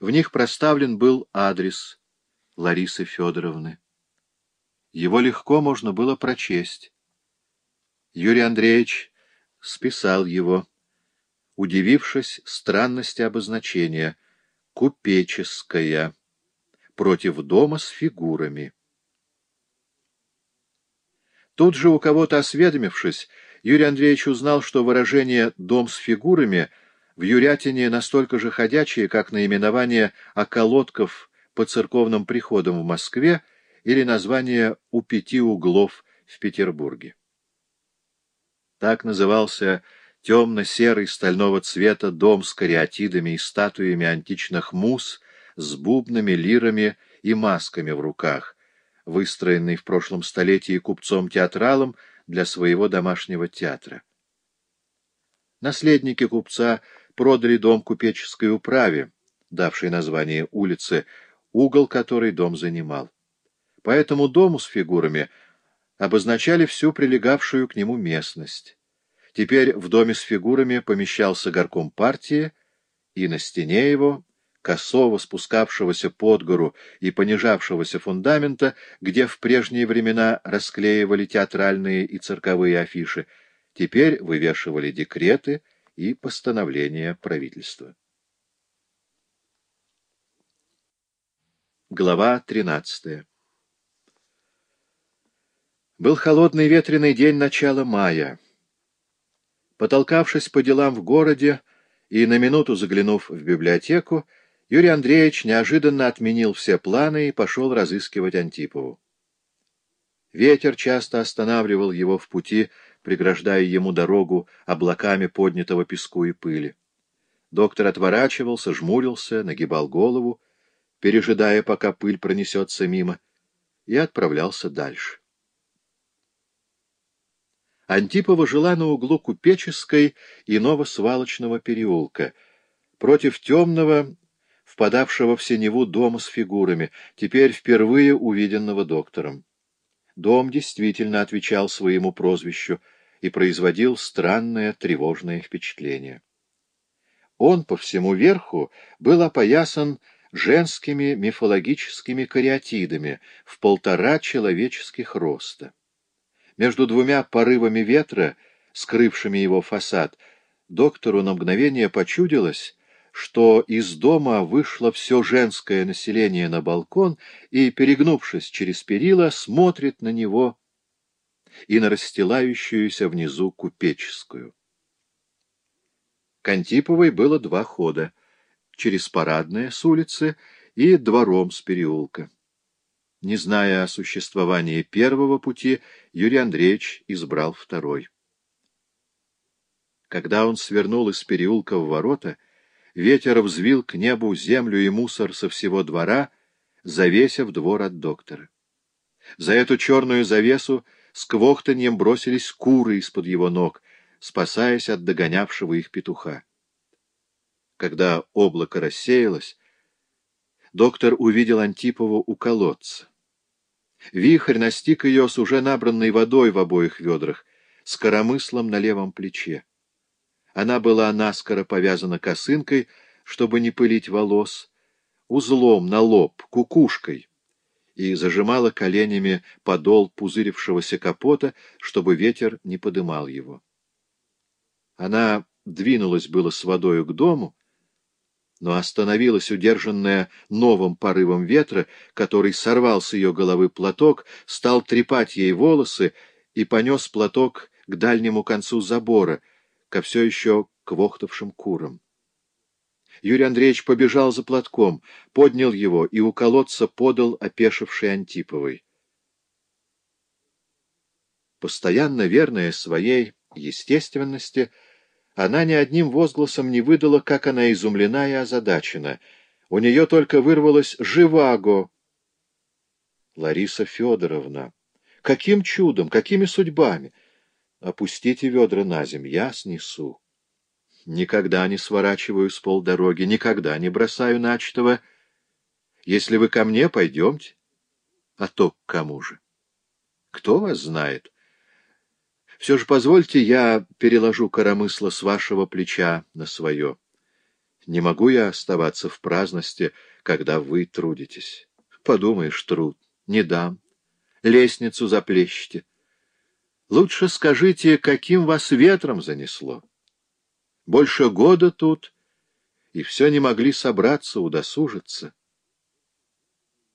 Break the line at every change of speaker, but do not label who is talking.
В них проставлен был адрес Ларисы Федоровны. Его легко можно было прочесть. Юрий Андреевич списал его, удивившись странности обозначения «купеческая» против дома с фигурами. Тут же у кого-то осведомившись, Юрий Андреевич узнал, что выражение «дом с фигурами» в Юрятине настолько же ходячее, как наименование околотков по церковным приходам в Москве или название «у пяти углов» в Петербурге. Так назывался темно-серый стального цвета дом с кариатидами и статуями античных мус, с бубнами, лирами и масками в руках, выстроенный в прошлом столетии купцом-театралом для своего домашнего театра. Наследники купца продали дом купеческой управе, давшей название улице, угол которой дом занимал. Поэтому дому с фигурами обозначали всю прилегавшую к нему местность. Теперь в доме с фигурами помещался горком партии, и на стене его косово спускавшегося под гору и понижавшегося фундамента, где в прежние времена расклеивали театральные и цирковые афиши, теперь вывешивали декреты и постановления правительства. Глава 13 Был холодный ветреный день начала мая. Потолкавшись по делам в городе и на минуту заглянув в библиотеку, Юрий Андреевич неожиданно отменил все планы и пошел разыскивать Антипову. Ветер часто останавливал его в пути, преграждая ему дорогу облаками поднятого песку и пыли. Доктор отворачивался, жмурился, нагибал голову, пережидая, пока пыль пронесется мимо, и отправлялся дальше. Антипова жила на углу Купеческой и Новосвалочного переулка, против темного впадавшего в синеву дома с фигурами, теперь впервые увиденного доктором. Дом действительно отвечал своему прозвищу и производил странное тревожное впечатление. Он по всему верху был опоясан женскими мифологическими кариатидами в полтора человеческих роста. Между двумя порывами ветра, скрывшими его фасад, доктору на мгновение почудилось, что из дома вышло все женское население на балкон и, перегнувшись через перила, смотрит на него и на расстилающуюся внизу купеческую. К Антиповой было два хода — через парадное с улицы и двором с переулка. Не зная о существовании первого пути, Юрий Андреевич избрал второй. Когда он свернул из переулка в ворота, Ветер взвил к небу землю и мусор со всего двора, завесив двор от доктора. За эту черную завесу с квохтаньем бросились куры из-под его ног, спасаясь от догонявшего их петуха. Когда облако рассеялось, доктор увидел Антипову у колодца. Вихрь настиг ее с уже набранной водой в обоих ведрах, с коромыслом на левом плече. Она была наскоро повязана косынкой, чтобы не пылить волос, узлом на лоб, кукушкой, и зажимала коленями подол пузырившегося капота, чтобы ветер не подымал его. Она двинулась было с водою к дому, но остановилась, удержанная новым порывом ветра, который сорвал с ее головы платок, стал трепать ей волосы и понес платок к дальнему концу забора — ко все еще квохтавшим курам. Юрий Андреевич побежал за платком, поднял его и у колодца подал опешивший Антиповой. Постоянно верная своей естественности, она ни одним возгласом не выдала, как она изумлена и озадачена. У нее только вырвалось «Живаго!» Лариса Федоровна! Каким чудом, какими судьбами! Опустите ведра на земь, я снесу. Никогда не сворачиваю с полдороги, никогда не бросаю начатого. Если вы ко мне, пойдемте. А то к кому же? Кто вас знает? Все же позвольте, я переложу коромысло с вашего плеча на свое. Не могу я оставаться в праздности, когда вы трудитесь. Подумаешь, труд. Не дам. Лестницу заплещите. Лучше скажите, каким вас ветром занесло. Больше года тут, и все не могли собраться, удосужиться.